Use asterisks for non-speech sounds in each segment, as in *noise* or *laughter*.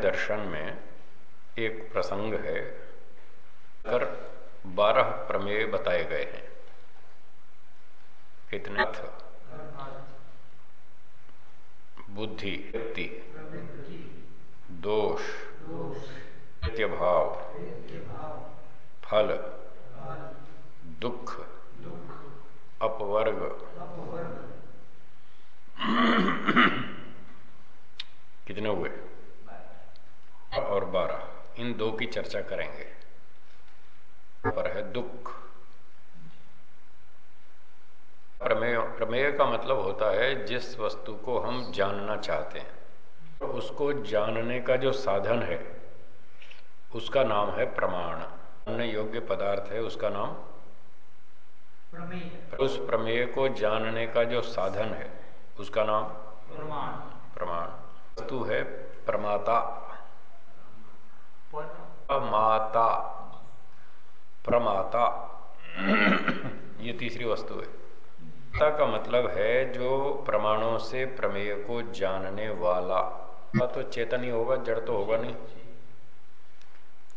दर्शन में एक प्रसंग है, कर बारह प्रमेय बताए गए हैं। कितने बुद्धि, व्यक्ति, दोष नित्य भाव फल, दुख, अपवर्ग। कितने हुए? और बारह इन दो की चर्चा करेंगे। पर है दुख। प्रमेय प्रमेय का मतलब होता है जिस वस्तु को हम जानना चाहते हैं उसको जानने का जो साधन है उसका नाम है प्रमाण। अन्य योग्य पदार्थ है उसका नाम प्रमेय। उस प्रमेय को जानने का जो साधन है उसका नाम प्रमाण। प्रमाण। वस्तु है प्रमाता। प्रमाता। प्रमाता। ये तीसरी वस्तु है। का मतलब है जो प्रमाणों से प्रमेय को जानने वाला। तो चेतन ही होगा, जड़ तो होगा नहीं।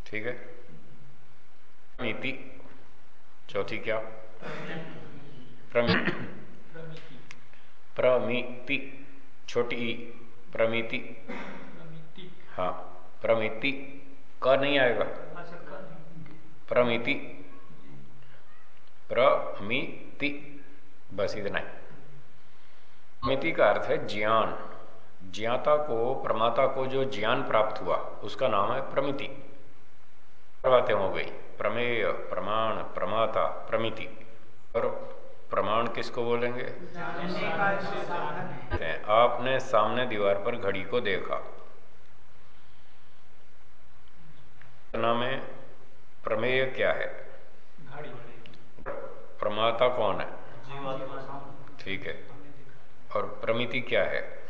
ठीक है? नीति चौथी क्या? प्रमिति। छोटी प्रमिति। हाँ प्रमिति। क नहीं आएगा। प्रमिति। प्रमिति। बस इतना ही। मिति का अर्थ है ज्ञान। ज्ञाता को प्रमाता को जो ज्ञान प्राप्त हुआ उसका नाम है प्रमिति। बातें हो गई। प्रमेय प्रमाण प्रमाता प्रमिति। और प्रमाण किसको बोलेंगे? आपने सामने दीवार पर घड़ी को देखा। में प्रमेय क्या है? प्रमाता कौन है? ठीक है। और प्रमिति क्या है?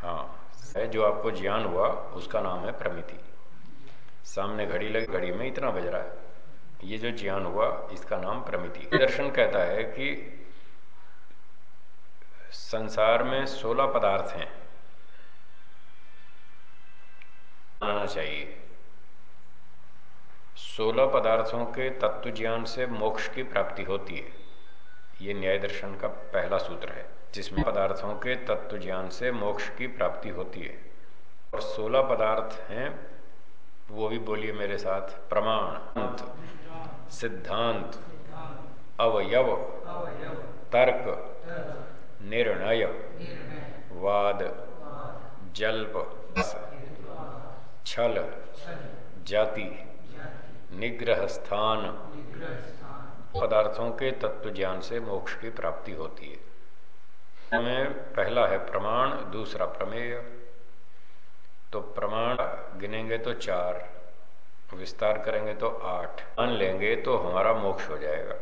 हाँ है जो आपको ज्ञान हुआ, उसका नाम है प्रमिति। सामने घड़ी लगी, घड़ी में इतना बज रहा है। ये जो ज्ञान हुआ, इसका नाम प्रमिति दर्शन कहता है कि संसार में सोलह पदार्थ हैं। आना चाहिए। सोलह पदार्थों के तत्व ज्ञान से मोक्ष की प्राप्ति होती है। ये न्याय दर्शन का पहला सूत्र है, जिसमें पदार्थों के तत्व ज्ञान से मोक्ष की प्राप्ति होती है। और सोलह पदार्थ हैं, वो भी बोलिए मेरे साथ। प्रमाण, सिद्धांत, अवयव, तर्क, निर्णय, वाद, जल्प। छल, जाति निग्रह स्थान पदार्थों के तत्व ज्ञान से मोक्ष की प्राप्ति होती है। में पहला है प्रमाण, दूसरा प्रमेय। तो प्रमाण गिनेंगे तो चार, विस्तार करेंगे तो आठ, मान लेंगे तो हमारा मोक्ष हो जाएगा।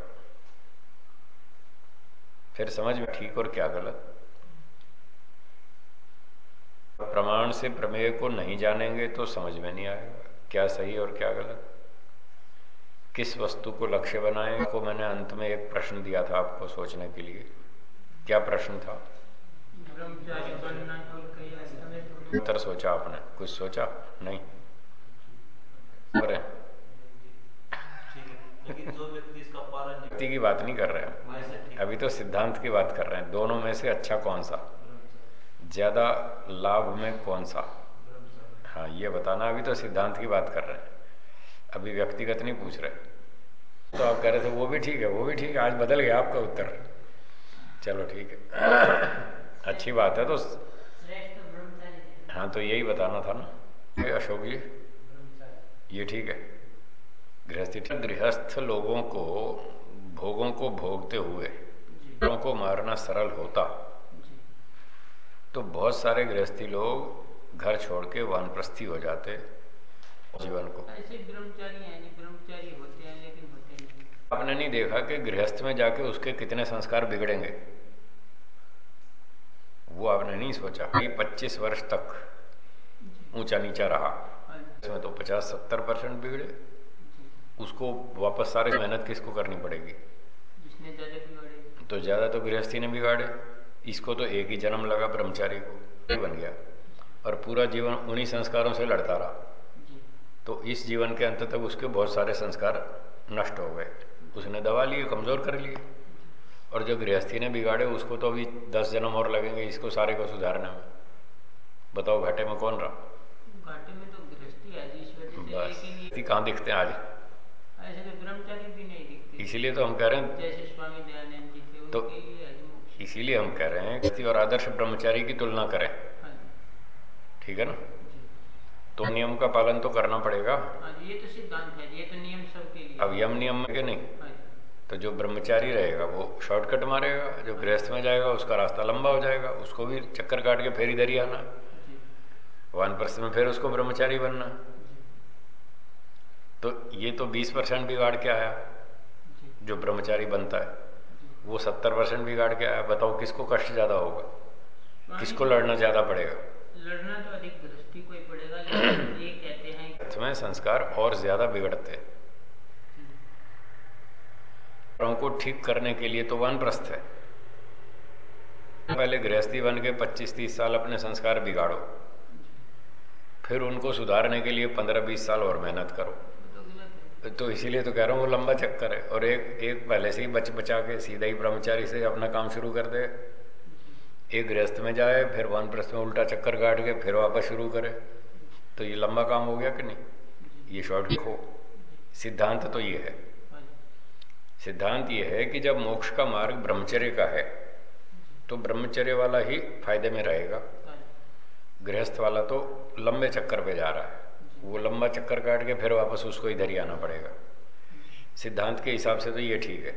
फिर समझ में ठीक और क्या गलत? प्रमाण से प्रमेय को नहीं जानेंगे तो समझ में नहीं आएगा। क्या सही और क्या गलत? किस वस्तु को लक्ष्य बनाए को मैंने अंत में एक प्रश्न दिया था आपको सोचने के लिए। क्या प्रश्न था? उत्तर सोचा आपने। कुछ सोचा? नहीं। अरे। व्यक्ति की बात नहीं कर रहे हैं अभी तो सिद्धांत की बात कर रहे हैं। दोनों में से अच्छा कौन सा? ज़्यादा लाभ में कौन सा? हाँ ये बताना, अभी तो सिद्धांत की बात कर रहे हैं। अभी व्यक्तिगत नहीं पूछ रहे। तो आप कह रहे थे, वो भी ठीक है, वो भी ठीक है, आज बदल गया आपका उत्तर। चलो, ठीक है। *coughs* अच्छी बात है तो हाँ तो यही बताना था ना। अशोक जी, ये ठीक है। गृहस्थी गृहस्थ लोगों को, भोगों को भोगते हुए को मारना सरल होता। तो बहुत सारे गृहस्थी लोग घर छोड़ के वानप्रस्थी हो जाते जीवन को। ऐसे ब्रह्मचारी हैं ब्रह्मचारी होते हैं लेकिन होते नहीं। आपने नहीं देखा कि गृहस्थ में जाके उसके कितने संस्कार बिगड़ेंगे? वो आपने नहीं सोचा कि 25 वर्ष तक ऊँचा नीचा रहा। इसमें तो 50-70 परसेंट बिगड़े। उसको वापस सारे मेहनत किसको करनी पड़ेगी? तो ज़्यादा तो गृहस्थी ने बिगाड़े। इसको तो एक ही जन्म लगा ब्रह्मचारी को बन गया। और पूरा जीवन उन्हीं संस्कारों से लड़ता रहा। तो इस जीवन के अंत तक उसके बहुत सारे संस्कार नष्ट हो गए। उसने दवा लिए कमज़ोर कर लिए। और जो गृहस्थी ने बिगाड़े उसको तो अभी दस जन्म और लगेंगे इसको सारे को सुधारने में। बताओ घाटे में कौन रहा? घाटे में तो गृहस्थी बस। कहाँ दिखते हैं आज? ऐसे तो ब्रह्मचारी भी नहीं दिखते। इसीलिए तो हम कह रहे हैं जैसे स्वामी दयानंद जी थे तो इसीलिए हम कह रहे हैं और आदर्श ब्रह्मचारी की तुलना करें। हाँ ठीक है ना? तो नियम का पालन तो करना पड़ेगा। हाँ ये तो सिद्धांत है ये तो नियम सबके लिए। अब यम नियम के नहीं। हाँ तो जो ब्रह्मचारी रहेगा वो शॉर्टकट मारेगा जो गृहस्थ में जाएगा उसका रास्ता लंबा हो जाएगा उसको भी चक्कर काट के फेर इधर ही आना। वन परसेंट में फिर उसको ब्रह्मचारी बनना। तो ये तो बीस परसेंट बिगाड़ के आया जो ब्रह्मचारी बनता है। वो सत्तर परसेंट बिगाड़ के आया बताओ किसको कष्ट ज़्यादा होगा? किसको लड़ना ज़्यादा पड़ेगा? लड़ना तो अधिक को ही पड़ेगा ये कहते हैं में संस्कार और ज़्यादा बिगड़ते हैं। को ठीक करने के लिए तो वन प्रस्थ है। पहले गृहस्थी बन के 25-30 साल अपने संस्कार बिगाड़ो। फिर उनको सुधारने के लिए 15-20 साल और मेहनत करो। तो इसीलिए तो कह रहा हूँ वो लंबा चक्कर है। और एक एक पहले से ही बच बचा के सीधा ही ब्रह्मचारी से अपना काम शुरू कर दे। एक गृहस्थ में जाए फिर वन प्रस्थ में उल्टा चक्कर काट के फिर वापस शुरू करे। तो ये लंबा काम हो गया कि नहीं? ये शॉर्ट हो सिद्धांत तो ये है। सिद्धांत ये है कि जब मोक्ष का मार्ग ब्रह्मचर्य का है तो ब्रह्मचर्य वाला ही फ़ायदे में रहेगा। गृहस्थ वाला तो लंबे चक्कर पे जा रहा है। वो लंबा चक्कर काट के फिर वापस उसको इधर ही आना पड़ेगा। सिद्धांत के हिसाब से तो ये ठीक है।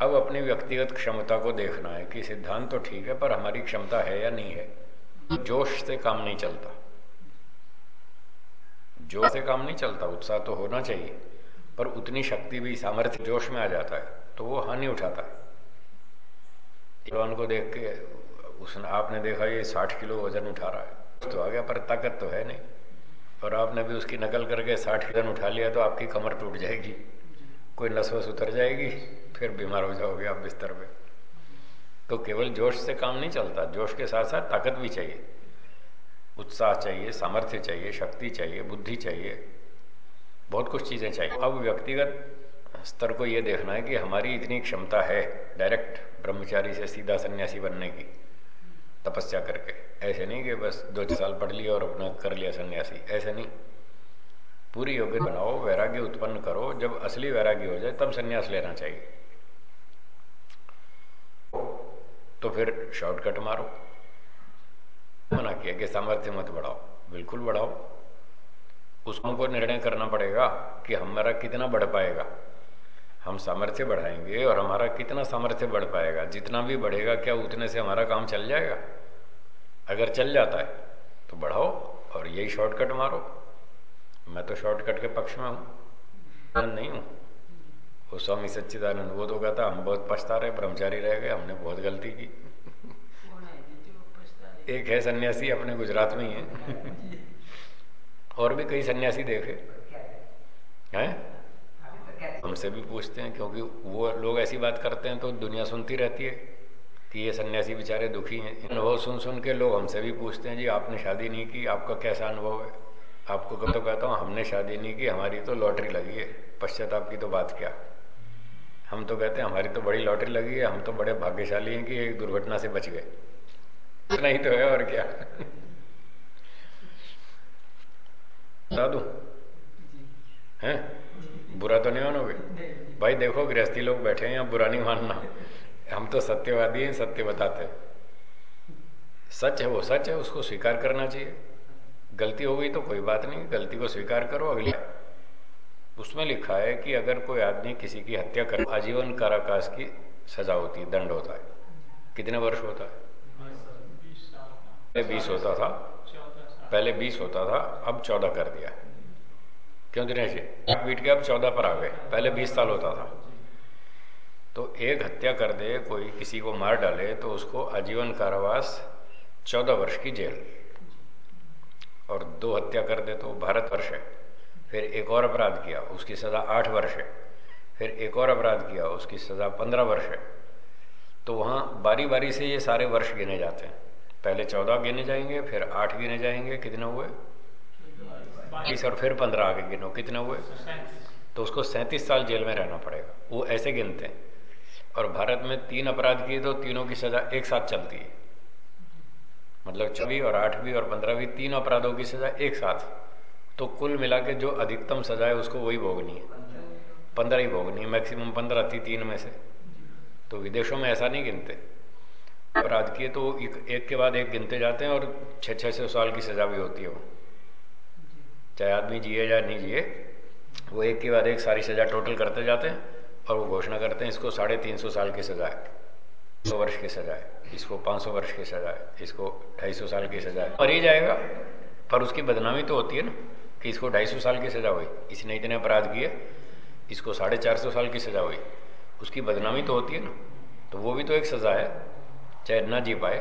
अब अपनी व्यक्तिगत क्षमता को देखना है कि सिद्धांत तो ठीक है, पर हमारी क्षमता है या नहीं है। जोश से काम नहीं चलता। जोश से काम नहीं चलता, उत्साह तो होना चाहिए, पर उतनी शक्ति भी, सामर्थ्य जोश में आ जाता है तो वो हानि उठाता है। जवान को देख के उसने, आपने देखा ये साठ किलो वज़न उठा रहा है तो आ गया, पर ताकत तो है नहीं। और आपने भी उसकी नकल करके साठ वज़न उठा लिया तो आपकी कमर टूट जाएगी। कोई नस वस उतर जाएगी, फिर बीमार हो जाओगे आप बिस्तर पे। तो केवल जोश से काम नहीं चलता, जोश के साथ साथ ताकत भी चाहिए। उत्साह चाहिए, सामर्थ्य चाहिए, शक्ति चाहिए, बुद्धि चाहिए। बहुत कुछ चीज़ें चाहिए। अब व्यक्तिगत स्तर को ये देखना है कि हमारी इतनी क्षमता है डायरेक्ट ब्रह्मचारी से सीधा सन्यासी बनने की। तपस्या करके। ऐसे नहीं कि बस दो चार साल पढ़ लिया और अपना कर लिया सन्यासी। ऐसे नहीं। पूरी योग्य बनाओ, वैराग्य उत्पन्न करो। जब असली वैराग्य हो जाए, तब सन्यास लेना चाहिए। तो फिर शॉर्टकट मारो। मना किया कि सामर्थ्य मत बढ़ाओ। बिल्कुल बढ़ाओ। उसको निर्णय करना पड़ेगा कि हमारा कितना बढ़ पाएगा। हम सामर्थ्य बढ़ाएँगे और हमारा कितना सामर्थ्य बढ़ पाएगा। जितना भी बढ़ेगा, क्या उतने से हमारा काम चल जाएगा? अगर चल जाता है तो बढ़ाओ और यही शॉर्टकट मारो। मैं तो शॉर्टकट के पक्ष में हूँ। नहीं हूँ। वो स्वामी सच्चिदानंद वो तो कहता हम बहुत पछता रहे ब्रह्मचारी रह गए हमने बहुत गलती की। एक है सन्यासी अपने गुजरात में ही है। और भी कई सन्यासी देखे। हैं? हमसे भी पूछते हैं क्योंकि वो लोग ऐसी बात करते हैं तो दुनिया सुनती रहती है। कि ये सन्यासी बेचारे दुखी हैं। अनुभव सुन सुन के लोग हमसे भी पूछते हैं जी आपने शादी नहीं की? आपका कैसा अनुभव है? आपको कब तो कहता हूँ हमने शादी नहीं की हमारी तो लॉटरी लगी है। पश्चाताप की तो बात क्या? हम तो कहते हैं हमारी तो बड़ी लॉटरी लगी है हम तो बड़े भाग्यशाली हैं कि एक दुर्घटना से बच गए। इतना ही तो है और क्या? *laughs* बता दू? हैं? बुरा तो नहीं मानोगे? भाई देखो गृहस्थी लोग बैठे हैं यहाँ बुरा नहीं मानना। हम तो सत्यवादी हैं, सत्य बताते हैं। सच है वो सच है, उसको स्वीकार करना चाहिए। गलती हो गई तो कोई बात नहीं, गलती को स्वीकार करो, अगली उसमें लिखा है कि अगर कोई आदमी किसी की हत्या कर, आजीवन काराकाश की सजा होती है दंड होता है। कितने वर्ष होता है? पहले बीस होता था। पहले बीस होता था, अब चौदह कर दिया। क्यों दिनेश जी? पीट के अब चौदह पर आ गए। पहले बीस साल होता था। तो एक हत्या कर दे, कोई किसी को मार डाले तो उसको आजीवन कारावास चौदह वर्ष की जेल। और दो हत्या कर दे तो भारत वर्ष है। फिर एक और अपराध किया, उसकी सज़ा आठ वर्ष है। फिर एक और अपराध किया, उसकी सज़ा पंद्रह वर्ष है। तो वहाँ बारी बारी से ये सारे वर्ष गिने जाते हैं। पहले चौदह गिने जाएँगे, फिर आठ गिने जाएँगे, कितने हुए? बीस और फिर पंद्रह आगे गिनो, कितने हुए? तो उसको सैंतीस साल जेल में रहना पड़ेगा। वो ऐसे गिनते हैं। और भारत में तीन अपराध किए तो तीनों की सजा एक साथ चलती है। मतलब छवी और आठवीं और पंद्रहवीं तीन अपराधों की सजा एक साथ। तो कुल मिला के जो अधिकतम सजा है उसको वही भोगनी है। पंद्रह ही भोगनी है मैक्सिमम पंद्रह थी तीन में से। तो विदेशों में ऐसा नहीं गिनते। अपराध किए तो एक, एक के बाद एक गिनते जाते हैं और छः छः सौ साल की सज़ा भी होती है वो। चाहे आदमी जिए या नहीं जिए वो एक के बाद एक सारी सज़ा टोटल करते जाते हैं। और वो घोषणा करते हैं इसको साढ़े तीन सौ साल की सज़ा है। सौ वर्ष की सज़ा है। इसको पाँच सौ वर्ष की सज़ा है। इसको ढाई सौ साल की सज़ा है। मर ही जाएगा पर उसकी बदनामी तो होती है ना कि इसको ढाई सौ साल की सज़ा हुई। इसने इतने अपराध किए इसको साढ़े चार सौ साल की सज़ा हुई। उसकी बदनामी तो होती है ना तो वो भी तो एक सज़ा है चाहे ना जी पाए।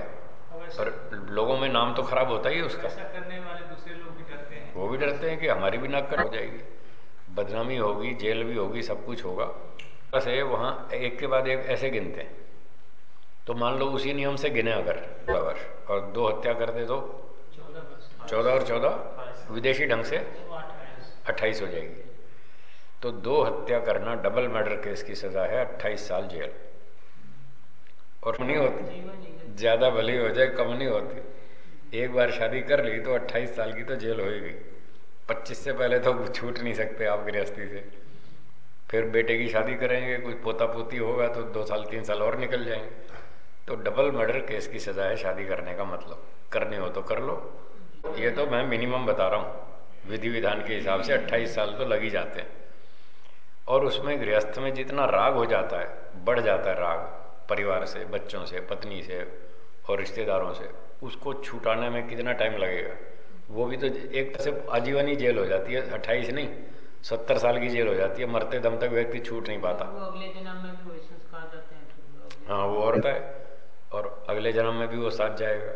पर लोगों में नाम तो खराब होता ही है उसका। करने वाले दूसरे लोग भी डरते हैं। वो भी डरते हैं कि हमारी भी नाक कट हो जाएगी। बदनामी होगी जेल भी होगी सब कुछ होगा। है वहाँ एक के बाद एक ऐसे गिनते हैं। तो मान लो उसी नियम से गिने अगर वर्ष, और दो हत्या कर दे तो? चौदह और चौदह? विदेशी ढंग से? अट्ठाईस हो जाएगी। तो दो हत्या करना डबल मर्डर केस की सजा है, अट्ठाईस साल जेल। और नहीं होती, ज़्यादा भली हो जाए, कम नहीं होती। एक बार शादी कर ली तो अट्ठाईस साल की तो जेल हो गई। पच्चीस से पहले तो छूट नहीं सकते आप गृहस्थी से। फिर बेटे की शादी करेंगे कुछ पोता पोती होगा तो दो साल, तीन साल और निकल जाएँगे। तो डबल मर्डर केस की सजा है शादी करने का मतलब। करनी हो तो कर लो। ये तो मैं मिनिमम बता रहा हूँ। विधि विधान के हिसाब से 28 साल तो लग ही जाते हैं। और उसमें गृहस्थ में जितना राग हो जाता है, बढ़ जाता है राग, परिवार से, बच्चों से, पत्नी से और रिश्तेदारों से, उसको छुटाने में कितना टाइम लगेगा? वो भी तो एक तरह से आजीवन ही जेल हो जाती है, अट्ठाईस नहीं सत्तर साल की जेल हो जाती है मरते दम तक व्यक्ति छूट नहीं पाता। वो अगले जन्म में भी वही संस्कार हैं हाँ वो और है और अगले जन्म में भी वो साथ जाएगा।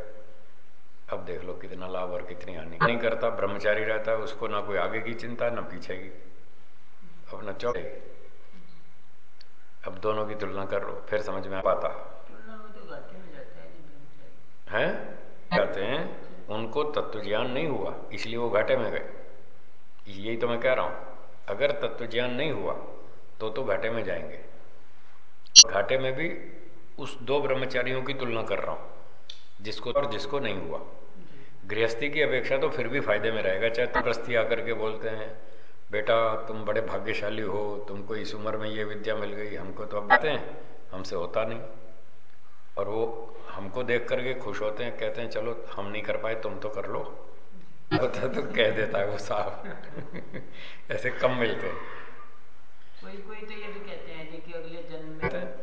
अब देख लो कितना लाभ और कितनी हानि। नहीं करता ब्रह्मचारी रहता है उसको ना कोई आगे की चिंता ना पीछे की। अपना चौक अब दोनों की तुलना कर लो फिर समझ में आ पाता। तो है कहते हैं? उनको तत्व ज्ञान नहीं हुआ इसलिए वो घाटे में गए। यही तो मैं कह रहा हूँ। अगर तत्व ज्ञान नहीं हुआ तो तो घाटे में जाएँगे। घाटे में भी उस दो ब्रह्मचारियों की तुलना कर रहा हूँ, जिसको और जिसको नहीं हुआ। गृहस्थी की अपेक्षा तो फिर भी फ़ायदे में रहेगा, चाहे तपस्ती आकर के बोलते हैं, बेटा, तुम बड़े भाग्यशाली हो, तुमको इस उम्र में ये विद्या मिल गई। हमको तो अब बताते हैं, हमसे होता नहीं। और वो हमको देख करके खुश होते हैं, कहते हैं, चलो, हम नहीं कर पाए, तुम तो कर लो। होता तो कह देता है वो साहब। ऐसे कम मिलते हैं। कोई कोई तो ये भी कहते हैं कि अगले जन्म में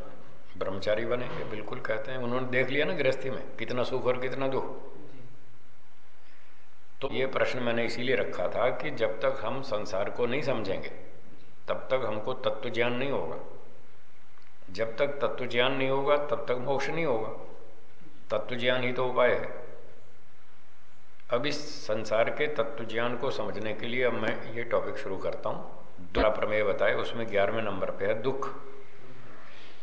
ब्रह्मचारी बनेंगे बिल्कुल कहते हैं। उन्होंने देख लिया ना गृहस्थी में कितना सुख और कितना दुख। तो ये प्रश्न मैंने इसीलिए रखा था कि जब तक हम संसार को नहीं समझेंगे तब तक हमको तत्व ज्ञान नहीं होगा। जब तक तत्व ज्ञान नहीं होगा तब तक मोक्ष नहीं होगा। तत्व ज्ञान ही तो उपाय है। अब इस संसार के तत्व ज्ञान को समझने के लिए अब मैं ये टॉपिक शुरू करता हूँ। दूसरा प्रमेय बताए, उसमें ग्यारहवें नंबर पे है दुख।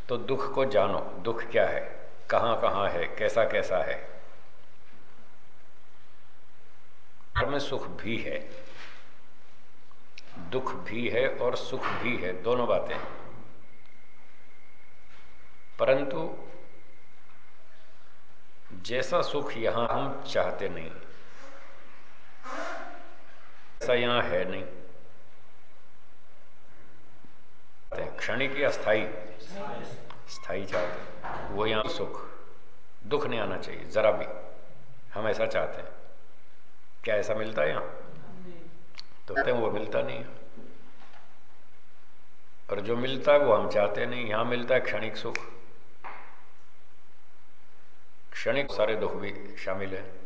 तो दुख को जानो, दुख क्या है? कहाँ कहाँ है? कैसा कैसा है? में सुख भी है, दुख भी है और सुख भी है, दोनों बातें। परंतु जैसा सुख यहाँ हम चाहते नहीं ऐसा यहाँ है नहीं। क्षणिक या स्थायी स्थायी चाहते वो यहाँ सुख, दुख नहीं आना चाहिए, जरा भी। हम ऐसा चाहते हैं। क्या ऐसा मिलता है यहाँ? तो कहते हैं, वो मिलता नहीं है। और जो मिलता है वो हम चाहते नहीं। यहाँ मिलता है क्षणिक सुख। क्षणिक सारे दुख भी शामिल है।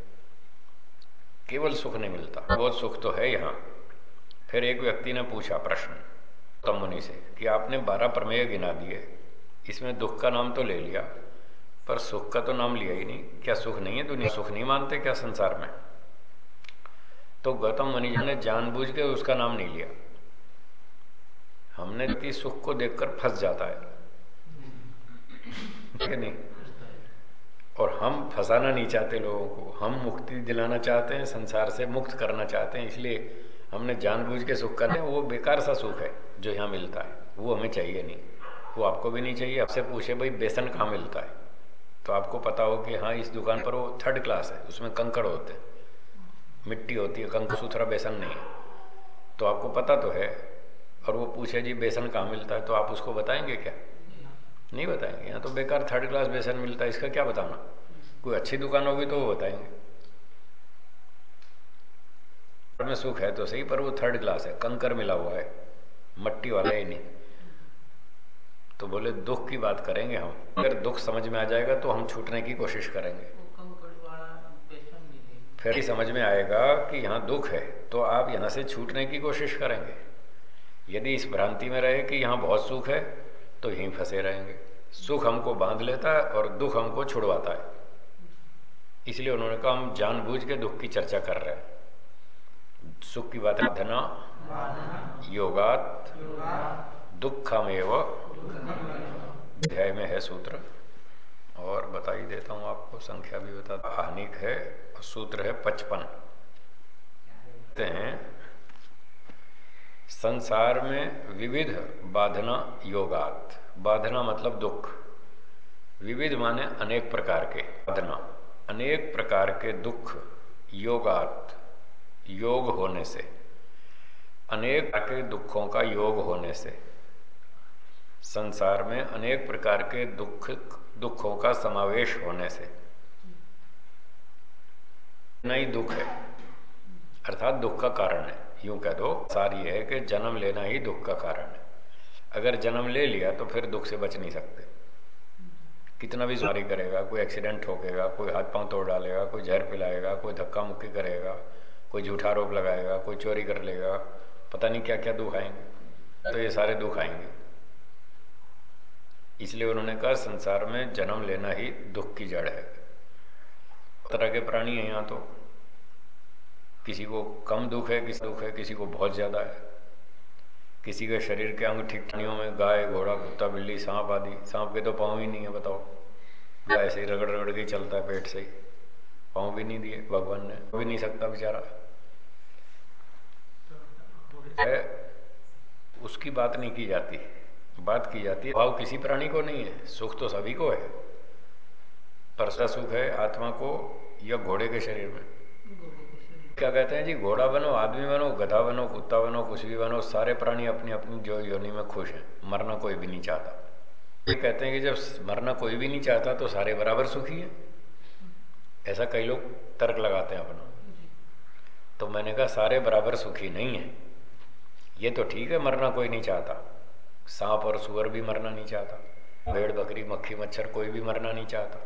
केवल सुख नहीं मिलता। बहुत सुख तो है यहाँ। फिर एक व्यक्ति ने पूछा प्रश्न तम मुनि से, कि आपने बारह प्रमेय गिना दिए, इसमें दुख का नाम तो ले लिया, पर सुख का तो नाम लिया ही नहीं। क्या सुख नहीं है दुनिया? सुख नहीं मानते क्या संसार में? तो गौतम मुनि जी ने जानबूझ के उसका नाम नहीं लिया। हमने सुख को देखकर फंस जाता है। *laughs* नहीं? और हम फंसाना नहीं चाहते लोगों को। हम मुक्ति दिलाना चाहते हैं, संसार से मुक्त करना चाहते हैं, इसलिए हमने जानबूझ के सुख करने वो बेकार सा सुख है जो यहाँ मिलता है। वो हमें चाहिए नहीं। वो आपको भी नहीं चाहिए। आपसे पूछे, भाई, बेसन कहाँ मिलता है? तो आपको पता हो कि हाँ इस दुकान पर वो थर्ड क्लास है। उसमें कंकड़ होते हैं। मिट्टी होती है, कंकड़ सुथरा बेसन नहीं है। तो आपको पता तो है। और वो पूछे, जी, बेसन कहाँ मिलता है? तो आप उसको बताएँगे क्या? नहीं बताएँगे। यहाँ तो बेकार थर्ड क्लास बेसन मिलता है इसका क्या बताना कोई अच्छी दुकान होगी तो वो बताएँगे। में सुख है तो सही पर वो थर्ड क्लास है कंकर मिला हुआ है मट्टी वाला ही नहीं। तो बोले दुख की बात करेंगे हम। अगर दुख समझ में आ जाएगा तो हम छूटने की कोशिश करेंगे। फिर ही समझ में आएगा कि यहाँ दुख है तो आप यहाँ से छूटने की कोशिश करेंगे। यदि इस भ्रांति में रहे कि यहाँ बहुत सुख है तो यहीं फंसे रहेंगे। सुख हमको बाँध लेता है और दुख हमको छुड़वाता है। इसलिए उन्होंने कहा, हम जानबूझ के दुख की चर्चा कर रहे हैं। सुख की बात धना, योगात दुखमेव अध्याय में है सूत्र। और बता ही देता हूँ आपको, संख्या भी बता हानिक है सूत्र है पचपन। हैं संसार में विविध बाधना योगात। बाधना मतलब दुख। विविध माने अनेक प्रकार के। बाधना। अनेक प्रकार के दुख योगात, योग होने से। अनेक के दुखों का योग होने से। संसार में अनेक प्रकार के दुख, दुखों का समावेश होने से। नहीं दुख है। अर्थात दुख का कारण है। यूँ कह दो, सार ये है कि जन्म लेना ही दुख का कारण है। अगर जन्म ले लिया तो फिर दुख से बच नहीं सकते। कितना भी सुधारी करेगा, कोई एक्सीडेंट ठोकेगा, कोई हाथ पाँव तोड़ डालेगा, कोई जहर पिलाएगा, कोई धक्का मुक्की करेगा, कोई झूठा आरोप लगाएगा, कोई चोरी कर लेगा, पता नहीं क्या क्या दुख आएँगे। तो ये सारे दुख आएँगे। इसलिए उन्होंने कहा, संसार में जन्म लेना ही दुख की जड़ है। तरह के प्राणी हैं यहाँ तो। किसी को कम दुख है, किसी दुख है, किसी को बहुत ज़्यादा है। किसी के शरीर के अंग ठीक प्राणियों में गाय, घोड़ा, कुत्ता, बिल्ली, सांप आदि, सांप के तो पाँव ही नहीं है, बताओ। ऐसे ही रगड़ रगड़ के चलता है पेट से ही। पाँव भी नहीं दिए, भगवान ने भी नहीं सकता बेचारा। है, उसकी बात नहीं की जाती। बात की जाती है, भाव किसी प्राणी को नहीं है, सुख तो सभी को है। परसा सुख है आत्मा को या घोड़े के शरीर में। क्या कहते हैं जी? घोड़ा बनो, आदमी बनो, गधा बनो, कुत्ता बनो, कुछ भी बनो, सारे प्राणी अपनी अपनी जो योनि में खुश हैं, मरना कोई भी नहीं चाहता। ये कहते हैं कि जब मरना कोई भी नहीं चाहता तो सारे बराबर सुखी हैं। ऐसा कई लोग तर्क लगाते हैं अपना तो मैंने कहा, सारे बराबर सुखी नहीं है। ये तो ठीक है, मरना कोई नहीं चाहता। सांप और सुअर भी मरना नहीं चाहता। भेड़, बकरी, मक्खी, मच्छर, कोई भी मरना नहीं चाहता।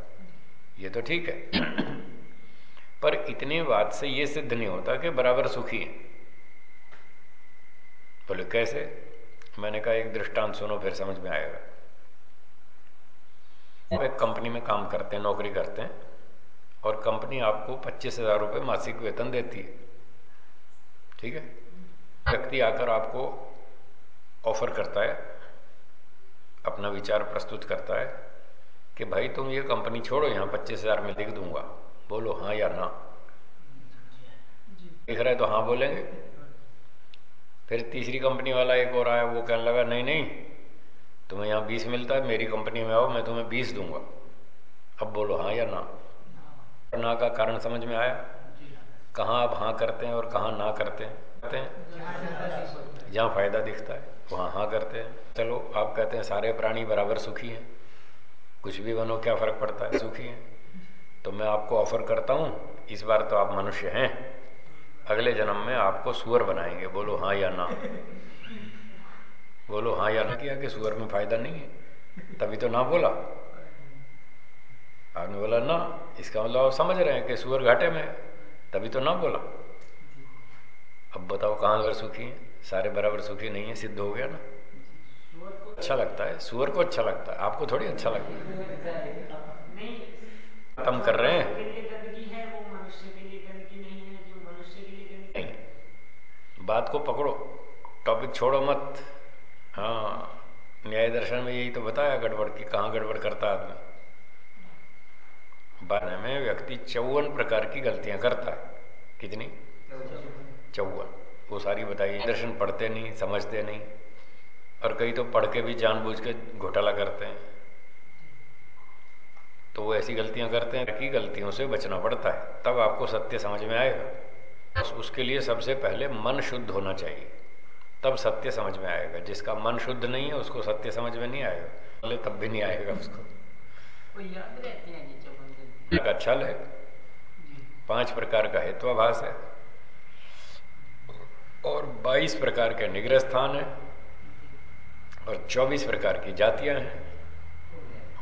ये तो ठीक है। पर इतनी बात से ये सिद्ध नहीं होता कि बराबर सुखी है। बोले, कैसे? मैंने कहा, एक दृष्टांत सुनो, फिर समझ में आएगा। एक कंपनी में काम करते हैं, नौकरी करते हैं, और कंपनी आपको पच्चीस हज़ार रुपये मासिक वेतन देती है। ठीक है? व्यक्ति आकर आपको ऑफ़र करता है, अपना विचार प्रस्तुत करता है कि, भाई, तुम ये कंपनी छोड़ो, यहाँ पच्चीस हज़ार में लिख दूँगा। बोलो हाँ या ना? लिख रहे तो हाँ बोलेंगे। फिर तीसरी कंपनी वाला एक और आया, वो कहने लगा, नहीं नहीं, तुम्हें यहाँ बीस मिलता है, मेरी कंपनी में आओ, मैं तुम्हें बीस दूँगा। अब बोलो हाँ या ना? ना का कारण समझ में आया? कहाँ आप हाँ करते हैं और कहाँ ना करते हैं? करते हैं? जहाँ फ़ायदा दिखता है, वहाँ हाँ करते हैं। चलो, आप कहते हैं, सारे प्राणी बराबर सुखी हैं। कुछ भी बनो, क्या फ़र्क पड़ता है? सुखी हैं? तो मैं आपको ऑफ़र करता हूँ। इस बार तो आप मनुष्य हैं। अगले जन्म में आपको सुअर बनाएँगे। बोलो हाँ या ना। बोलो हाँ या ना किया कि सुअर में फ़ायदा नहीं है। तभी तो ना बोला। आपने बोला ना। इसका मतलब आप समझ रहे हैं कि सुअर घाटे में तभी तो ना बोला। अब बताओ कहाँ अगर सुखी है? सारे बराबर सुखी नहीं है, सिद्ध हो गया ना। अच्छा लगता है। सुअर को अच्छा लगता है। आपको थोड़ी अच्छा लगता है। खत्म कर रहे हैं। बात को पकड़ो टॉपिक छोड़ो मत। हाँ न्याय दर्शन में यही तो बताया गड़बड़ की, कहाँ गड़बड़ करता आदमी? बारह में व्यक्ति चौवन प्रकार की गलतियाँ करता है। कितनी? चौवन। वो सारी बताइए, दर्शन पढ़ते नहीं, समझते नहीं, और कई तो पढ़ के भी जानबूझ के घोटाला करते हैं। तो वो ऐसी गलतियाँ करते हैं कि गलतियों से बचना पड़ता है। तब आपको सत्य समझ में आएगा। उसके लिए सबसे पहले मन शुद्ध होना चाहिए। तब सत्य समझ में आएगा। जिसका मन शुद्ध नहीं है उसको सत्य समझ में नहीं आएगा। बोले तब भी नहीं आएगा उसको। याद रहते हैं है पाँच प्रकार का हेत्वाभास है। और बाईस प्रकार के निग्रह स्थान है। और चौबीस प्रकार की जातियाँ हैं।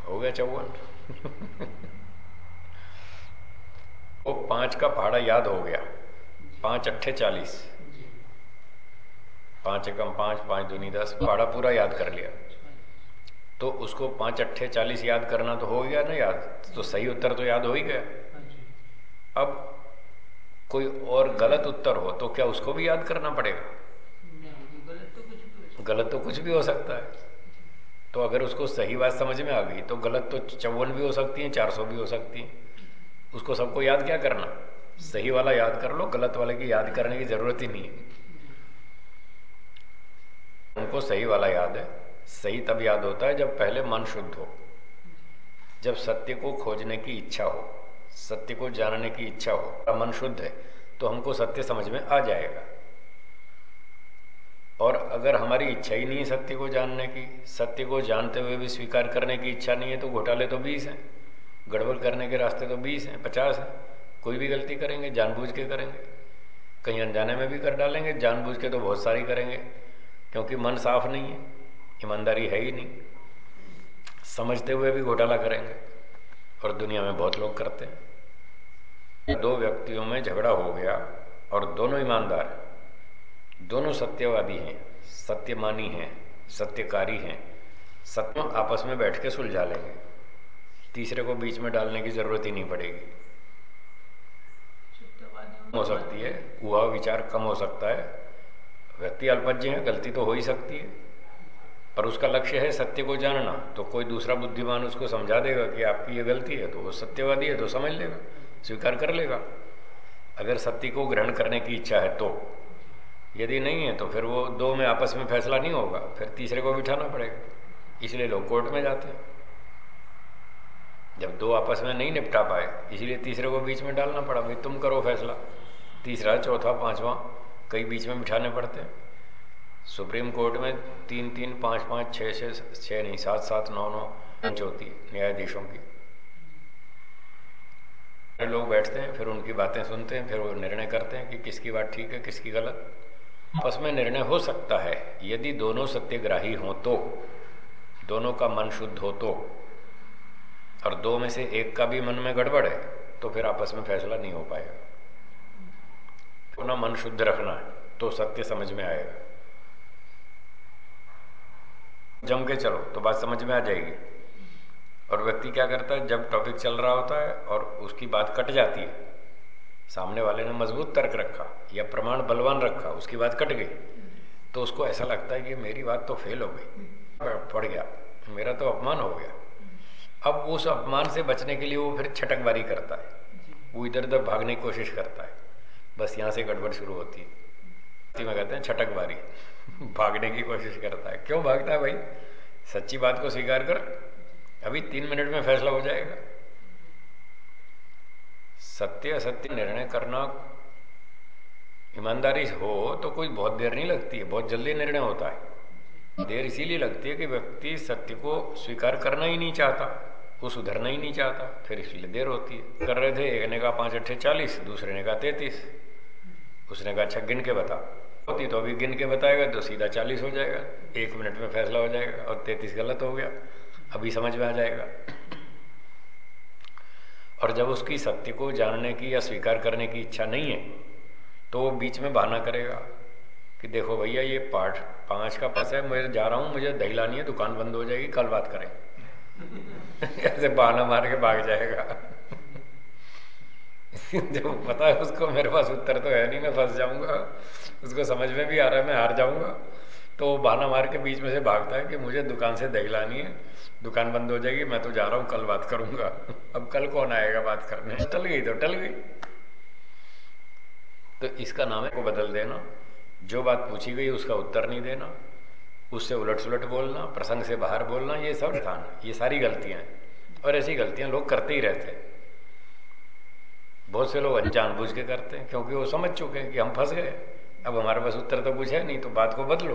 हो गया चौवन। वो पाँच का पहाड़ा याद हो गया। पाँच अट्ठे चालीस। पाँच एकम पाँच पाँच दूनी दस पहाड़ा पूरा याद कर लिया। तो उसको पाँच अट्ठे चालीस याद करना तो हो गया ना याद? तो सही उत्तर तो याद हो ही गया। अब कोई और गलत उत्तर हो तो क्या उसको भी याद करना पड़ेगा? गलत तो कुछ भी हो सकता है। तो अगर उसको सही बात समझ में आ गई तो गलत तो चौवन भी हो सकती है, चार सौ भी हो सकती है। उसको सबको याद क्या करना? सही वाला याद कर लो, गलत वाले की याद करने की ज़रूरत ही नहीं है। उनको सही वाला याद है। सही तब याद होता है जब पहले मन शुद्ध हो। जब सत्य को खोजने की इच्छा हो, सत्य को जानने की इच्छा हो, मन शुद्ध है तो हमको सत्य समझ में आ जाएगा। और अगर हमारी इच्छा ही नहीं है सत्य को जानने की, सत्य को जानते हुए भी स्वीकार करने की इच्छा नहीं है तो घोटाले तो बीस हैं। गड़बड़ करने के रास्ते तो बीस हैं, पचास हैं। कोई भी गलती करेंगे, जानबूझ के करेंगे। कहीं अनजाने में भी कर डालेंगे, जानबूझ के तो बहुत सारी करेंगे। क्योंकि मन साफ़ नहीं है, ईमानदारी है ही नहीं। समझते हुए भी घोटाला करेंगे। और दुनिया में बहुत लोग करते हैं। दो व्यक्तियों में झगड़ा हो गया और दोनों ईमानदार दोनों सत्यवादी हैं सत्यमानी हैं सत्यकारी हैं। सत्य आपस में बैठ के सुलझा लेंगे। तीसरे को बीच में डालने की ज़रूरत ही नहीं पड़ेगी। हो सकती है वह विचार कम हो सकता है। व्यक्ति अल्पज्ञ है गलती तो हो ही सकती है। पर उसका लक्ष्य है सत्य को जानना। तो कोई दूसरा बुद्धिमान उसको समझा देगा कि आपकी ये गलती है तो वो सत्यवादी है तो समझ लेगा स्वीकार कर लेगा। अगर सत्य को ग्रहण करने की इच्छा है तो। यदि नहीं है तो फिर वो दो में आपस में फैसला नहीं होगा। फिर तीसरे को बिठाना पड़ेगा। इसलिए लोग कोर्ट में जाते हैं। जब दो आपस में नहीं निपटा पाए, इसलिए तीसरे को बीच में डालना पड़ा, भाई तुम करो फैसला। तीसरा, चौथा, पांचवा, कई बीच में बिठाने पड़ते हैं। सुप्रीम कोर्ट में तीन तीन, पाँच पाँच छः छः छः नहीं, सात सात, नौ नौ बेंच होती न्यायाधीशों की। लोग बैठते हैं, फिर उनकी बातें सुनते हैं, फिर वो निर्णय करते हैं कि किसकी बात ठीक है, किसकी गलत। आपस में निर्णय हो सकता है, यदि दोनों सत्यग्राही हो तो दोनों का मन शुद्ध हो तो। और दो में से एक का भी मन में गड़बड़ है तो फिर आपस में फैसला नहीं हो पाएगा। तो मन शुद्ध रखना है तो सत्य समझ में आएगा। जम के चलो तो बात समझ में आ जाएगी। और व्यक्ति क्या करता है, जब टॉपिक चल रहा होता है और उसकी बात कट जाती है सामने वाले ने मज़बूत तर्क रखा या प्रमाण बलवान रखा, उसकी बात कट गई। तो उसको ऐसा लगता है कि मेरी बात तो फेल हो गई। पड़ गया। मेरा तो अपमान हो गया। अब उस अपमान से बचने के लिए वो फिर छटकबारी करता है। वो इधर उधर भागने की कोशिश करता है। बस यहाँ से गड़बड़ शुरू होती है। में कहते हैं छटकबारी। भागने की कोशिश करता है। क्यों भागता है भाई? सच्ची बात को स्वीकार कर। अभी तीन मिनट में फैसला हो जाएगा। सत्य असत्य निर्णय करना ईमानदारी हो तो कोई बहुत देर नहीं लगती है, बहुत जल्दी निर्णय होता है। देर इसीलिए लगती है कि व्यक्ति सत्य को स्वीकार करना ही नहीं चाहता वो सुधरना ही नहीं चाहता, फिर इसलिए देर होती है। कर रहे थे, एक ने कहा पाँच अट्ठे चालीस, दूसरे ने कहा तैतीस, उसने कहा अच्छा गिन के बता। होती तो अभी गिन के बताएगा तो सीधा चालीस हो जाएगा, एक मिनट में फैसला हो जाएगा, और तैतीस गलत हो गया, अभी समझ में आ जाएगा। और जब उसकी सत्य को जानने की या स्वीकार करने की इच्छा नहीं है तो वो बीच में बहाना करेगा कि देखो भैया, ये पाठ पाँच का पैसा है, मैं जा रहा हूँ, मुझे दही लानी है, दुकान बंद हो जाएगी, कल बात करें। *laughs* ऐसे बहाना मार के भाग जाएगा। *laughs* जब पता है उसको मेरे पास उत्तर तो है नहीं, मैं फंस जाऊँगा, उसको समझ में भी आ रहा है, मैं हार जाऊँगा तो बहाना मार के बीच में से भागता है कि मुझे दुकान से दही लानी है दुकान बंद हो जाएगी, मैं तो जा रहा हूँ, कल बात करूँगा। अब कल कौन आएगा बात करने? टल गई तो टल गई। तो इसका नाम है, को बदल देना। जो बात पूछी गई, उसका उत्तर नहीं देना। उससे उलट सुलट बोलना, प्रसंग से बाहर बोलना, ये सब स्थान ये सारी गलतियाँ और ऐसी गलतियाँ लोग करते ही रहते हैं। बहुत से लोग अनजान जानबूझ के करते हैं, क्योंकि वो समझ चुके हैं कि हम फंस गए अब हमारे पास उत्तर तो कुछ है नहीं तो बात को बदलो।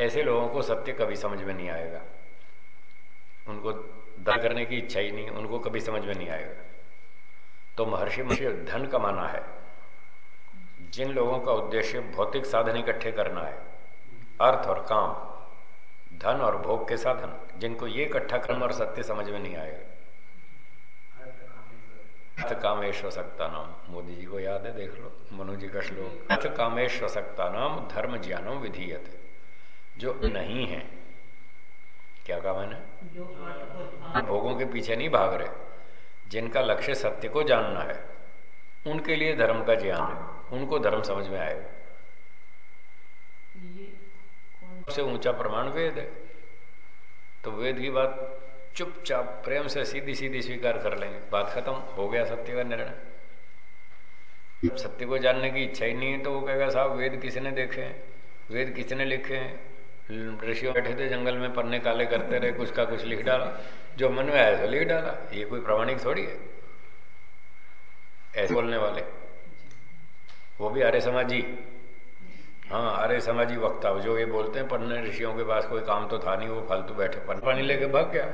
ऐसे लोगों को सत्य कभी समझ में नहीं आएगा। उनको धन करने की इच्छा ही नहीं, उनको कभी समझ में नहीं आएगा। तो महर्षि महर्षि धन कमाना है। जिन लोगों का उद्देश्य भौतिक साधन इकट्ठे करना है, अर्थ और काम, धन और भोग के साधन, जिनको ये इकट्ठा करना और सत्य समझ में नहीं आएगा। अर्थ कामेश्व सकता नाम, मोदी जी को याद है, देख लो मनु जी का श्लोक। अर्थ कामेश्व सकता नाम, धर्म ज्ञानम विधीयत। जो नहीं है। क्या कहा मैंने? भोगों के पीछे नहीं भाग रहे। जिनका लक्ष्य सत्य को जानना है उनके लिए धर्म का ज्ञान है। उनको धर्म समझ में आएगा सबसे ऊँचा प्रमाण वेद है। तो वेद की बात चुपचाप प्रेम से सीधी सीधी स्वीकार कर लेंगे। बात खत्म। हो गया सत्य का निर्णय। सत्य को जानने की इच्छा ही नहीं है तो वो कहेगा साहब वेद किसने देखे हैं? वेद किसने लिखे हैं? ऋषियों बैठे थे जंगल में पन्ने काले करते रहे कुछ का कुछ लिख डाला। जो मन में आया तो लिख डाला। ये कोई प्रमाणिक थोड़ी है। ऐसे बोलने वाले। वो भी आर्य समाजी। हाँ आर्य समाजी वक्ता। जो ये बोलते हैं पन्ने ऋषियों के पास कोई काम तो था नहीं वो फालतू बैठे। पन्ने पानी लेके भाग गया।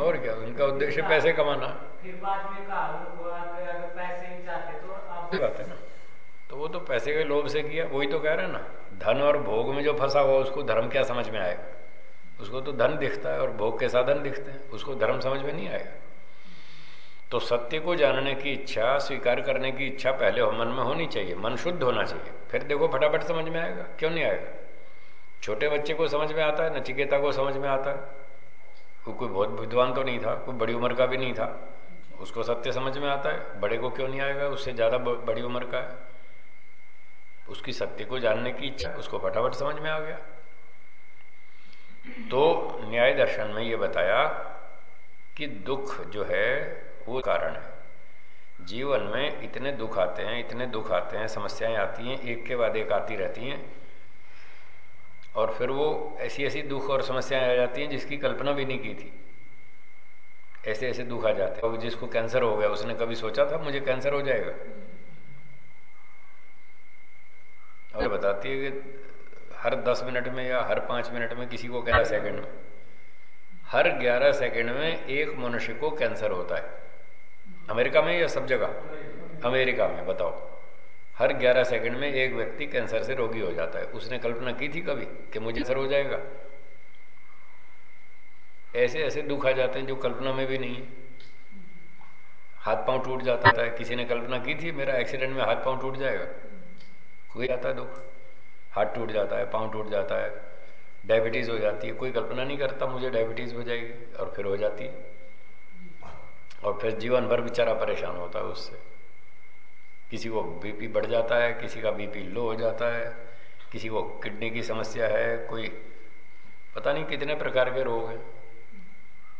और क्या? उनका उद्देश्य पैसे कमाना। फिर बाद में कहा अगर पैसे ही चाहते तो ना। तो वो तो पैसे के लोभ से किया वही तो कह रहे ना। धन और भोग में जो फंसा हुआ, उसको धर्म क्या समझ में आएगा? उसको तो धन दिखता है और भोग के साधन दिखते हैं, उसको धर्म समझ में नहीं आएगा। तो सत्य को जानने की इच्छा, स्वीकार करने की इच्छा पहले हो मन में होनी चाहिए, मन शुद्ध होना चाहिए, फिर देखो फटाफट समझ में आएगा, क्यों नहीं आएगा? छोटे बच्चे को समझ में आता है, नचिकेता को समझ में आता है। वो कोई बहुत विद्वान तो नहीं था, कोई बड़ी उम्र का भी नहीं था। उसको सत्य समझ में आता है, बड़े को क्यों नहीं आएगा? उससे ज़्यादा बड़ी उम्र का है। उसकी सत्य को जानने की इच्छा, उसको फटाफट समझ में आ गया। तो न्याय दर्शन में यह बताया कि दुख जो है, वो कारण है। जीवन में इतने दुख आते हैं, इतने दुख आते हैं, समस्याएँ आती हैं, एक के बाद एक आती रहती हैं, और फिर वो ऐसी ऐसी दुख और समस्याएँ आ जाती हैं जिसकी कल्पना भी नहीं की थी। ऐसे ऐसे दुख आ जाते हैं। और जिसको कैंसर हो गया, उसने कभी सोचा था, मुझे कैंसर हो जाएगा और बताती है कि हर दस मिनट में या हर पाँच मिनट में किसी को ग्यारह सेकंड में। हर ग्यारह सेकंड में एक मनुष्य को कैंसर होता है। अमेरिका में या सब जगह? अमेरिका में, बताओ। हर ग्यारह सेकंड में एक व्यक्ति कैंसर से रोगी हो जाता है। उसने कल्पना की थी कभी कि मुझे कैंसर हो जाएगा? ऐसे ऐसे दुख आ जाते हैं जो कल्पना में भी नहीं है। हाथ पाँव टूट जाता है। किसी ने कल्पना की थी, मेरा एक्सीडेंट में हाथ पाँव टूट जाएगा? कोई आता दुख? हाथ टूट जाता है, पाँव टूट जाता है डायबिटीज़ हो जाती है, कोई कल्पना नहीं करता मुझे डायबिटीज़ हो जाएगी और फिर हो जाती है। और फिर जीवन भर बेचारा परेशान होता है उससे। किसी को बीपी बढ़ जाता है, किसी का बीपी लो हो जाता है, किसी को किडनी की समस्या है, कोई पता नहीं कितने प्रकार के रोग हैं।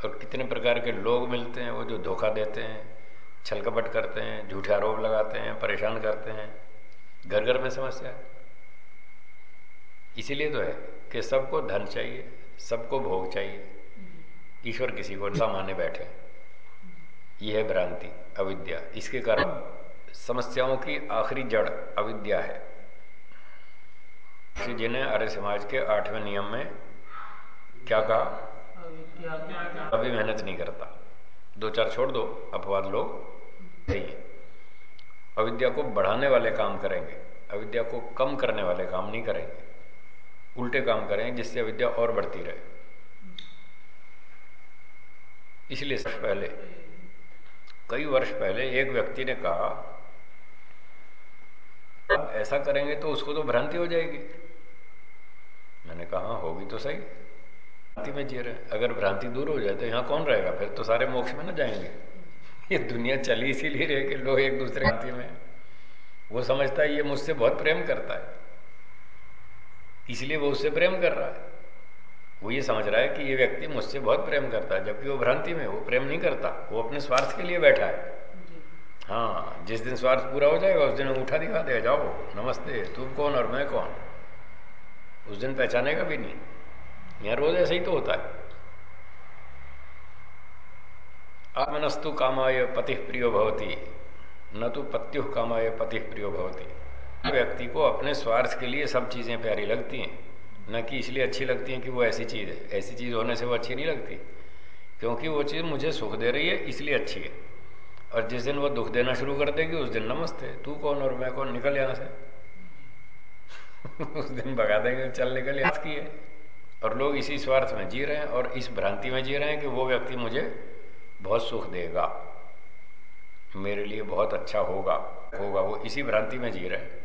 और कितने प्रकार के लोग मिलते हैं, वो जो धोखा देते हैं छल कपट करते हैं, झूठे आरोप लगाते हैं, परेशान करते हैं। घर घर में समस्या है। इसीलिए तो है कि सबको धन चाहिए, सबको भोग चाहिए। ईश्वर किसी को न माने बैठे। यह है भ्रांति, अविद्या। इसके कारण समस्याओं की आखिरी जड़ अविद्या है। श्री जी ने आर्य समाज के आठवें नियम में क्या कहा? अभी मेहनत नहीं करता। दो चार छोड़ दो, अपवाद लोग नहीं अविद्या को बढ़ाने वाले काम करेंगे, अविद्या को कम करने वाले काम नहीं करेंगे। उल्टे काम करें जिससे विद्या और बढ़ती रहे। इसलिए वर्ष पहले कई वर्ष पहले एक व्यक्ति ने कहा ऐसा करेंगे तो उसको तो भ्रांति हो जाएगी। मैंने कहा हाँ, होगी तो सही। भ्रांति में जी रहे अगर भ्रांति दूर हो जाए तो यहाँ कौन रहेगा? फिर तो सारे मोक्ष में ना जाएँगे। ये दुनिया चली इसीलिए रहे कि लोग एक दूसरे भ्रांति में वो समझता है ये मुझसे बहुत प्रेम करता है। इसलिए वो उससे प्रेम कर रहा है। वो ये समझ रहा है कि ये व्यक्ति मुझसे बहुत प्रेम करता है। जबकि वो भ्रांति में वो प्रेम नहीं करता। वो अपने स्वार्थ के लिए बैठा है। हाँ जिस दिन स्वार्थ पूरा हो जाएगा उस दिन उठा दिखा देगा जाओ नमस्ते तुम कौन और मैं कौन? उस दिन पहचानेगा भी नहीं। यहाँ रोज ऐसे ही तो होता है। आत्मनस्तु कामाय पति प्रियो भवती। न तो पत्यु कामाय पति प्रियो भवती। व्यक्ति को अपने स्वार्थ के लिए सब चीज़ें प्यारी लगती हैं। न कि इसलिए अच्छी लगती हैं कि वो ऐसी चीज़ है। ऐसी चीज़ होने से वो अच्छी नहीं लगती। क्योंकि वो चीज़ मुझे सुख दे रही है, इसलिए अच्छी है। और जिस दिन वो दुख देना शुरू कर देगी, उस दिन नमस्ते, तू कौन और मैं कौन? निकल यहाँ से। *laughs* उस दिन भगा देंगे, चल निकल यहाँ की है। और लोग इसी स्वार्थ में जी रहे हैं और इस भ्रांति में जी रहे हैं कि वो व्यक्ति मुझे बहुत सुख देगा। मेरे लिए बहुत अच्छा होगा होगा, वो इसी भ्रांति में जी रहे हैं।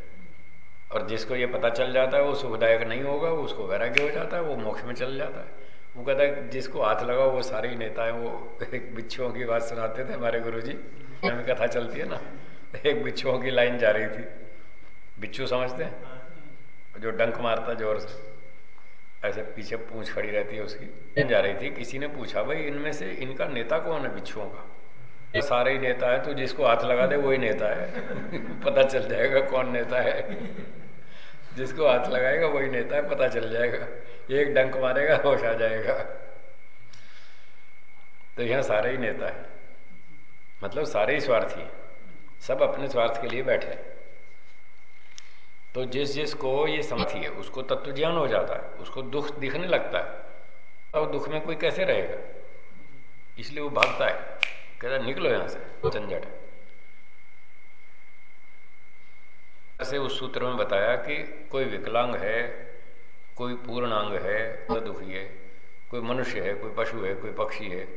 और जिसको ये पता चल जाता है, वो सुखदायक नहीं होगा, वो उसको वैराग्य हो जाता है, वो मोक्ष में चल जाता है। वो कहता है, जिसको हाथ लगाओ वो सारे ही नेता है वो एक बिच्छुओं की बात सुनाते थे हमारे गुरु जी में कथा चलती है ना, एक बिच्छुओं की लाइन जा रही थी। बिच्छू समझते हैं? जो डंक मारता ज़ोर से ऐसे पीछे पूछ खड़ी रहती है उसकी जा रही थी। किसी ने पूछा, भाई, इनमें से इनका नेता कौन है बिच्छुओं का? ये सारे ही नेता है तो जिसको हाथ लगा दे, वही नेता है। *laughs* पता चल जाएगा कौन नेता है। जिसको हाथ लगाएगा वही नेता है, पता चल जाएगा। एक डंक मारेगा, होश आ जाएगा। तो यहाँ सारे ही नेता है। मतलब सारे ही स्वार्थी हैं। सब अपने स्वार्थ के लिए बैठे तो जिस जिस को ये समझी है, उसको तत्व ज्ञान हो जाता है, उसको दुख दिखने लगता है। और दुख में कोई कैसे रहेगा? इसलिए वो भागता है। कहता निकलो यहाँ से झंझट ऐसे उस सूत्र में बताया कि कोई विकलांग है, कोई पूर्णांग है दुखी है, कोई मनुष्य है, कोई पशु है, कोई पक्षी है।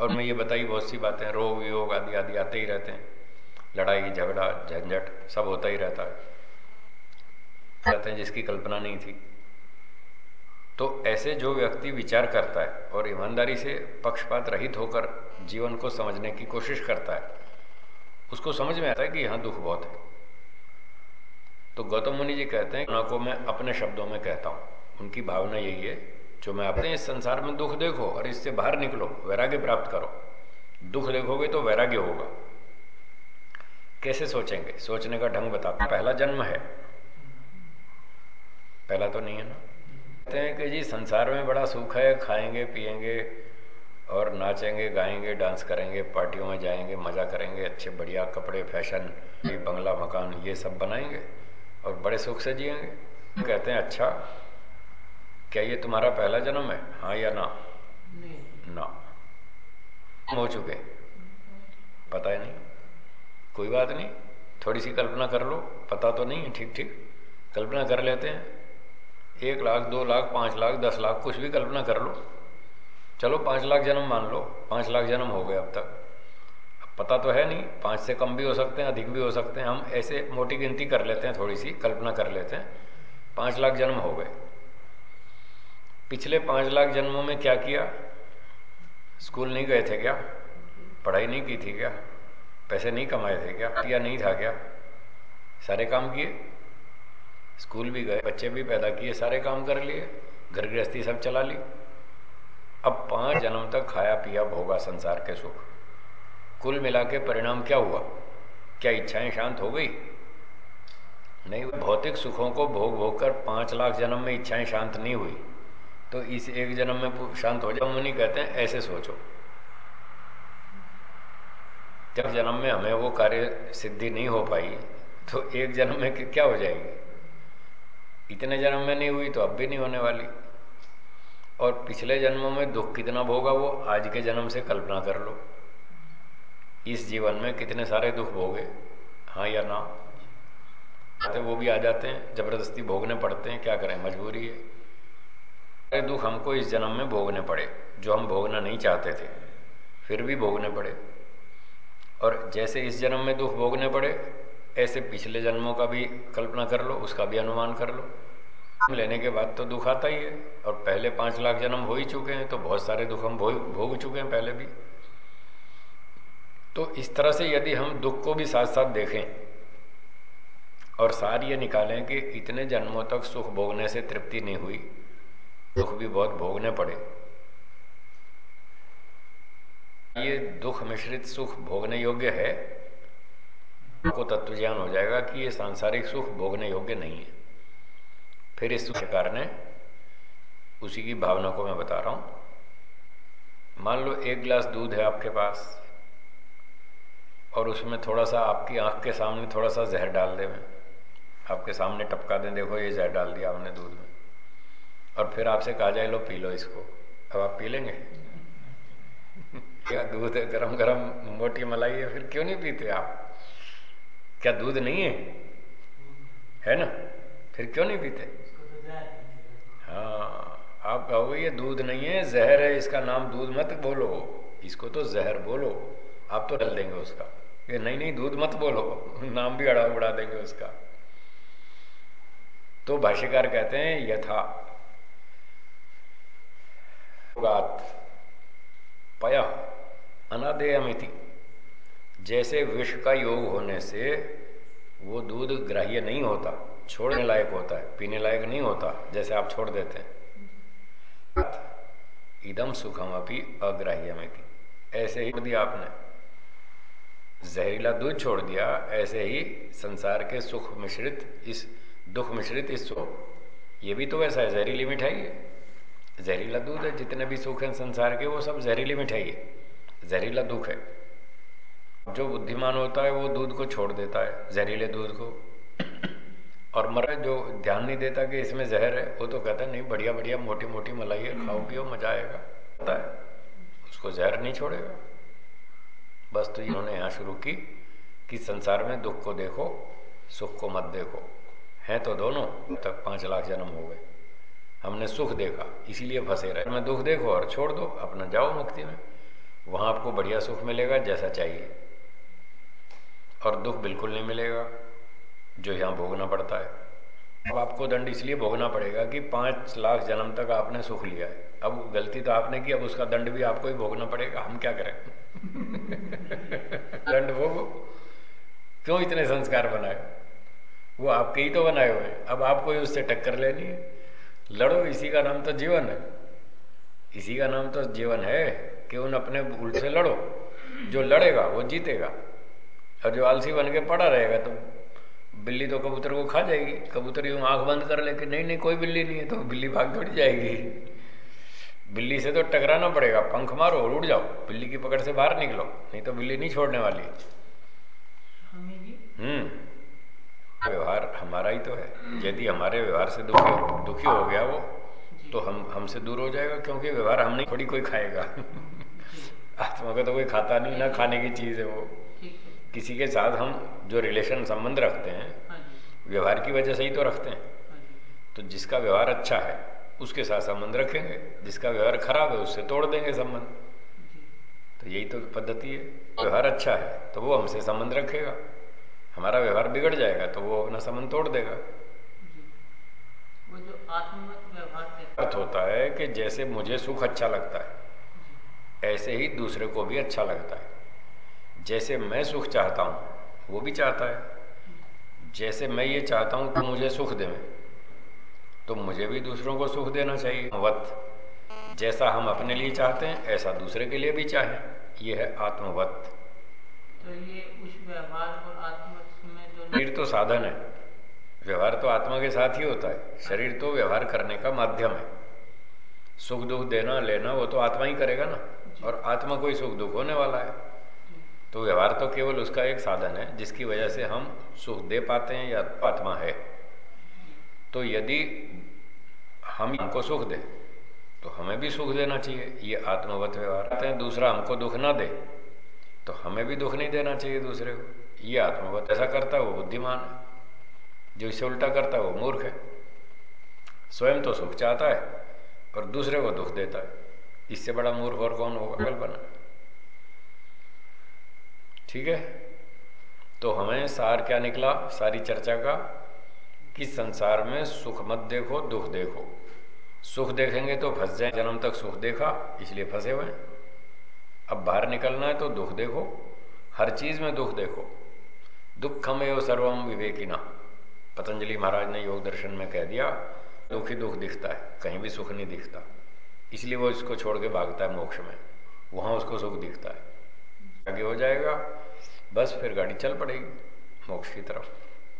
और मैं ये बताई बहुत सी बातें, रोग वियोग आदि आदि आते ही रहते हैं। लड़ाई, झगड़ा, झंझट, सब होता ही रहता है। रहते हैं जिसकी कल्पना नहीं थी। तो ऐसे जो व्यक्ति विचार करता है और ईमानदारी से पक्षपात रहित होकर जीवन को समझने की कोशिश करता है, उसको समझ में आता है कि यहाँ दुख बहुत है। तो गौतम मुनि जी कहते हैं को मैं अपने शब्दों में कहता हूँ। उनकी भावना यही है, जो मैं अपने इस संसार में दुख देखो और इससे बाहर निकलो, वैराग्य प्राप्त करो। दुख देखोगे तो वैराग्य होगा। कैसे सोचेंगे? सोचने का ढंग बता पहला जन्म है। पहला तो नहीं है ना? कहते हैं कि जी, संसार में बड़ा सुख है, खाएँगे, पिएँगे और नाचेंगे, गाएँगे, डांस करेंगे, पार्टियों में जाएँगे, मज़ा करेंगे, अच्छे, बढ़िया कपड़े, फ़ैशन, बंगला, मकान, ये सब बनाएँगे। और बड़े सुख से जिएँगे कहते हैं अच्छा क्या ये तुम्हारा पहला जन्म है? हाँ या ना? ना। हो चुके पता ही नहीं। कोई बात नहीं। थोड़ी सी कल्पना कर लो। पता तो नहीं है ठीक ठीक कल्पना कर लेते हैं। एक लाख दो लाख पाँच लाख दस लाख कुछ भी कल्पना कर लो। चलो पाँच लाख जन्म मान लो। पाँच लाख जन्म हो गए अब तक। पता तो है नहीं, पाँच से कम भी हो सकते हैं, अधिक भी हो सकते हैं। हम ऐसे मोटी गिनती कर लेते हैं, थोड़ी सी कल्पना कर लेते हैं। पाँच लाख जन्म हो गए। पिछले पाँच लाख जन्मों में क्या किया? स्कूल नहीं गए थे क्या? पढ़ाई नहीं की थी क्या? पैसे नहीं कमाए थे क्या? या नहीं था क्या? सारे काम किए। स्कूल भी गए, बच्चे भी पैदा किए, सारे काम कर लिए। घर गृहस्थी सब चला ली। अब पाँच जन्म तक खाया पिया भोगा संसार के सुख। कुल मिला के परिणाम क्या हुआ? क्या इच्छाएँ शांत हो गई? नहीं भौतिक सुखों को भोग भोग कर पाँच लाख जन्म में इच्छाएँ शांत नहीं हुई। तो इस एक जन्म में शांत हो जाए मुनि कहते हैं, ऐसे सोचो। जब जन्म में हमें वो कार्य सिद्धि नहीं हो पाई तो एक जन्म में क्या हो जाएगी? इतने जन्म में नहीं हुई तो अब भी नहीं होने वाली। और पिछले जन्मों में दुख कितना भोगा वो, आज के जन्म से कल्पना कर लो। इस जीवन में कितने सारे दुख भोगे? हाँ या ना? तो वो भी आ जाते हैं, ज़बरदस्ती भोगने पड़ते हैं, क्या करें? मजबूरी है। सारे दुख हमको इस जन्म में भोगने पड़े, जो हम भोगना नहीं चाहते थे, फिर भी भोगने पड़े। और जैसे इस जन्म में दुख भोगने पड़े, ऐसे पिछले जन्मों का भी कल्पना कर लो, उसका भी अनुमान कर लो। लेने के बाद तो दुख आता ही है, और पहले पाँच लाख जन्म हो ही चुके हैं तो बहुत सारे दुख हम भोग चुके हैं पहले भी। तो इस तरह से यदि हम दुख को भी साथ साथ देखें और सार ये निकालें कि इतने जन्मों तक सुख भोगने से तृप्ति नहीं हुई, दुख भी बहुत भोगने पड़े। ये दुख मिश्रित सुख भोगने योग्य है? आपको तत्व ज्ञान हो जाएगा कि ये सांसारिक सुख भोगने योग्य नहीं है। फिर इस शिकार ने उसी की भावना को मैं बता रहा हूँ। मान लो एक गिलास दूध है आपके पास और उसमें थोड़ा सा आपकी आँख के सामने थोड़ा सा जहर डाल दे। आपके सामने टपका दें, देखो ये जहर डाल दिया आपने दूध में। और फिर आपसे कहा जाए, लो, पी लो इसको। अब आप पी लेंगे? *laughs* क्या दूध है? गरम गरम मोटी मलाई है? फिर क्यों नहीं पीते आप? क्या दूध नहीं है? है ना? फिर क्यों नहीं पीते? हाँ आप कहो, ये दूध नहीं है, जहर है, इसका नाम दूध मत बोलो। इसको तो जहर बोलो। आप तो डल देंगे उसका। ये नहीं नहीं, दूध मत बोलो, नाम भी अड़ा उड़ा देंगे उसका। तो भाष्यकार कहते हैं, यथा। पय, अनादेयमिति। जैसे विष का योग होने से वो दूध ग्राह्य नहीं होता, छोड़ने लायक होता है, पीने लायक नहीं होता, जैसे आप छोड़ देते हैं। इदम सुखम अपनी अग्राह्यमिति। ऐसे ही दिया आपने जहरीला दूध छोड़ दिया, ऐसे ही संसार के सुख मिश्रित इस, दुख मिश्रित इस सुख ये भी तो वैसा है, जहरीली मिठाई है। जहरीला दूध है, जितने भी सुख हैं संसार के, वो सब जहरीली मिठाई है। जहरीला दुख है। जो बुद्धिमान होता है, वो दूध को छोड़ देता है, जहरीले दूध को। और मर जो ध्यान नहीं देता कि इसमें जहर है, वो तो कहता नहीं बढ़िया बढ़िया मोटी मोटी मलाई है खाओ पियो मज़ा आएगा। पता है, उसको जहर नहीं छोड़ेगा। बस तो इन्होंने यहाँ शुरू की कि संसार में दुख को देखो, सुख को मत देखो। हैं तो दोनों तक पाँच लाख जन्म हो गए। हमने सुख देखा, इसीलिए फंसे रहे। मैं दुख देखो और छोड़ दो, अपना जाओ मुक्ति में। वहाँ आपको बढ़िया सुख मिलेगा, जैसा चाहिए। और दुख बिल्कुल नहीं मिलेगा, जो यहाँ भोगना पड़ता है। अब आपको दंड इसलिए भोगना पड़ेगा कि पाँच लाख जन्म तक आपने सुख लिया है। अब गलती तो आपने की, अब उसका दंड भी आपको ही भोगना पड़ेगा। हम क्या करें? *laughs* दंड भोगो क्यों इतने संस्कार बनाए? वो आपके ही तो बनाए हुए अब आपको ही उससे टक्कर लेनी है। लड़ो, इसी का नाम तो जीवन है। इसी का नाम तो जीवन है कि उन अपने उल्टे से लड़ो। जो लड़ेगा, वो जीतेगा। और जो आलसी बन के पड़ा रहेगा तो बिल्ली तो कबूतर को खा जाएगी। कबूतर यूँ आँख बंद कर लेके नहीं नहीं, कोई बिल्ली नहीं है तो बिल्ली भाग थोड़ी जाएगी। बिल्ली से तो टकराना पड़ेगा पंख मारो और उड़ जाओ। बिल्ली की पकड़ से बाहर निकलो नहीं तो बिल्ली नहीं छोड़ने वाली। हम्म। व्यवहार हमारा ही तो है। यदि हमारे व्यवहार से दुखी दुखी हो गया वो तो हम हमसे दूर हो जाएगा क्योंकि व्यवहार हम नहीं थोड़ी कोई खाएगा। *laughs* आत्मा का तो कोई खाता नहीं ना खाने की चीज़ है वो। किसी के साथ हम जो रिलेशन संबंध रखते हैं हाँ व्यवहार की वजह से ही तो रखते हैं। हाँ तो जिसका व्यवहार अच्छा है उसके साथ संबंध रखेंगे जिसका व्यवहार खराब है उससे तोड़ देंगे संबंध। तो यही तो पद्धति है। व्यवहार अच्छा है तो वो हमसे संबंध रखेगा। हमारा व्यवहार बिगड़ जाएगा तो वो अपना संबंध तोड़ देगा। वो जो आत्मवत व्यवहार अर्थ होता है कि जैसे मुझे सुख अच्छा लगता है ऐसे ही दूसरे को भी अच्छा लगता है। जैसे मैं सुख चाहता हूँ वो भी चाहता है। जैसे मैं ये चाहता हूँ कि मुझे सुख दे। तो मुझे भी दूसरों को सुख देना चाहिए। वत जैसा हम अपने लिए चाहते हैं ऐसा दूसरे के लिए भी चाहें। ये है आत्मवत। तो ये उस व्यवहार और आत्मवत में जो शरीर तो साधन है। व्यवहार तो आत्मा के साथ ही होता है। शरीर तो व्यवहार करने का माध्यम है। सुख दुख देना लेना वो तो आत्मा ही करेगा ना। और आत्मा कोई सुख दुख होने वाला है। तो व्यवहार तो केवल उसका एक साधन है जिसकी वजह से हम सुख दे पाते हैं या आत्मा है। तो यदि हम हमको सुख दे तो हमें भी सुख देना चाहिए। ये आत्मवत व्यवहार हैं, दूसरा हमको दुख ना दे तो हमें भी दुख नहीं देना चाहिए दूसरे को। ये आत्मवत ऐसा करता है, वो बुद्धिमान है। जो इसे उल्टा करता है, वो मूर्ख है। स्वयं तो सुख चाहता है, और दूसरे को दुख देता है। इससे बड़ा मूर्ख और कौन होगा? कल्पना। ठीक है? तो हमें सार क्या निकला? सारी चर्चा का कि संसार में सुख मत देखो, दुख देखो। सुख देखेंगे तो फंस जाए, जन्म तक सुख देखा, इसलिए फंसे हुए अब बाहर निकलना है तो दुख देखो, हर चीज़ में दुख देखो। दुखम एवं सर्वम विवेकिना। पतंजलि महाराज ने योग दर्शन में कह दिया, दुख ही दुख दिखता है, कहीं भी सुख नहीं दिखता। इसलिए वो इसको छोड़ के भागता है मोक्ष में। वहाँ उसको सुख दिखता है। आगे हो जाएगा, बस फिर गाड़ी चल पड़ेगी, मोक्ष की तरफ़।